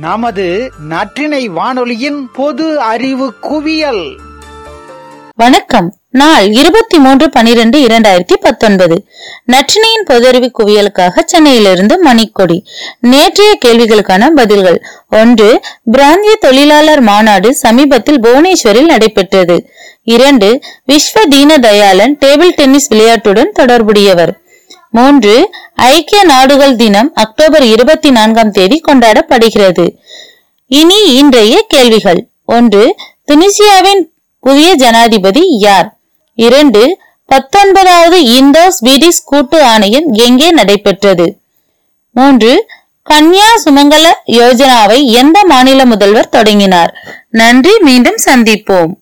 நமது நற்றினை வானொலியின் பொது அறிவு குவியல். வணக்கம். நாள் இருபத்தி மூன்று பனிரெண்டு இரண்டாயிரத்தி பத்தொன்பது. நற்றினையின் பொதறிவு குவியலுக்காக சென்னையிலிருந்து மணிக்கொடி. நேற்றைய கேள்விகளுக்கான பதில்கள். ஒன்று பிராந்திய தொழிலாளர் மாநாடு சமீபத்தில் புவனேஸ்வரில் நடைபெற்றது. இரண்டு விஸ்வ தீன தயாளன் டேபிள் டென்னிஸ் விளையாட்டுடன் தொடர்புடையவர். மூன்று ஐக்கிய நாடுகள் தினம் அக்டோபர் இருபத்தி நான்காம் தேதி கொண்டாடப்படுகிறது. இனி இன்றைய கேள்விகள். ஒன்று துனிசியாவின் புதிய ஜனாதிபதி யார்? இரண்டு பத்தொன்பதாவது இந்தோ ஸ்வீடிஷ் கூட்டு ஆணையம் எங்கே நடைபெற்றது? மூன்று கன்யா சுமங்கல யோஜனாவை எந்த மாநில முதல்வர் தொடங்கினார்? நன்றி மீண்டும் சந்திப்போம்.